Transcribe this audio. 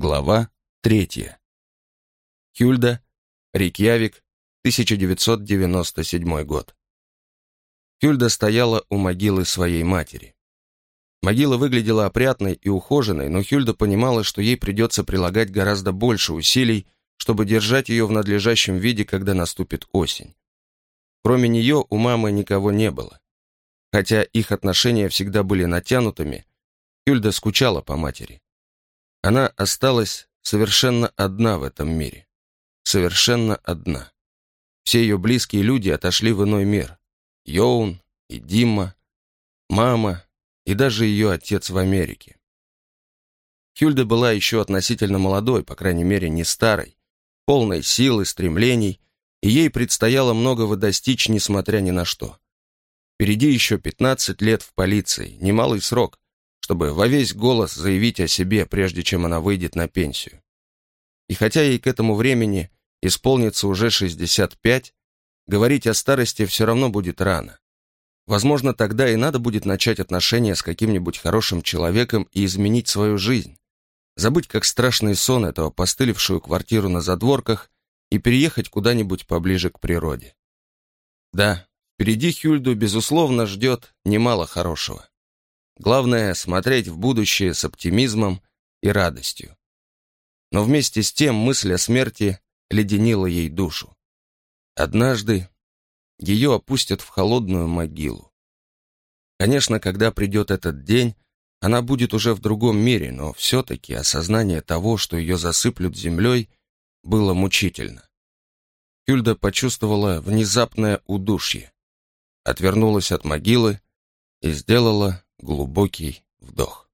Глава третья. Хюльда, Рикьявик, 1997 год. Хюльда стояла у могилы своей матери. Могила выглядела опрятной и ухоженной, но Хюльда понимала, что ей придется прилагать гораздо больше усилий, чтобы держать ее в надлежащем виде, когда наступит осень. Кроме нее у мамы никого не было. Хотя их отношения всегда были натянутыми, Хюльда скучала по матери. Она осталась совершенно одна в этом мире. Совершенно одна. Все ее близкие люди отошли в иной мир. Йоун и Димма, мама и даже ее отец в Америке. Хюльда была еще относительно молодой, по крайней мере, не старой, полной силы, стремлений, и ей предстояло многого достичь, несмотря ни на что. Впереди еще 15 лет в полиции, немалый срок, чтобы во весь голос заявить о себе, прежде чем она выйдет на пенсию. И хотя ей к этому времени исполнится уже 65, говорить о старости все равно будет рано. Возможно, тогда и надо будет начать отношения с каким-нибудь хорошим человеком и изменить свою жизнь. Забыть как страшный сон эту опостылевшую квартиру на задворках и переехать куда-нибудь поближе к природе. Да, впереди Хюльду, безусловно, ждет немало хорошего. Главное — смотреть в будущее с оптимизмом и радостью. Но вместе с тем мысль о смерти леденила ей душу. Однажды ее опустят в холодную могилу. Конечно, когда придет этот день, она будет уже в другом мире, но все-таки осознание того, что ее засыплют землей, было мучительно. Хюльда почувствовала внезапное удушье, отвернулась от могилы и сделала глубокий вдох.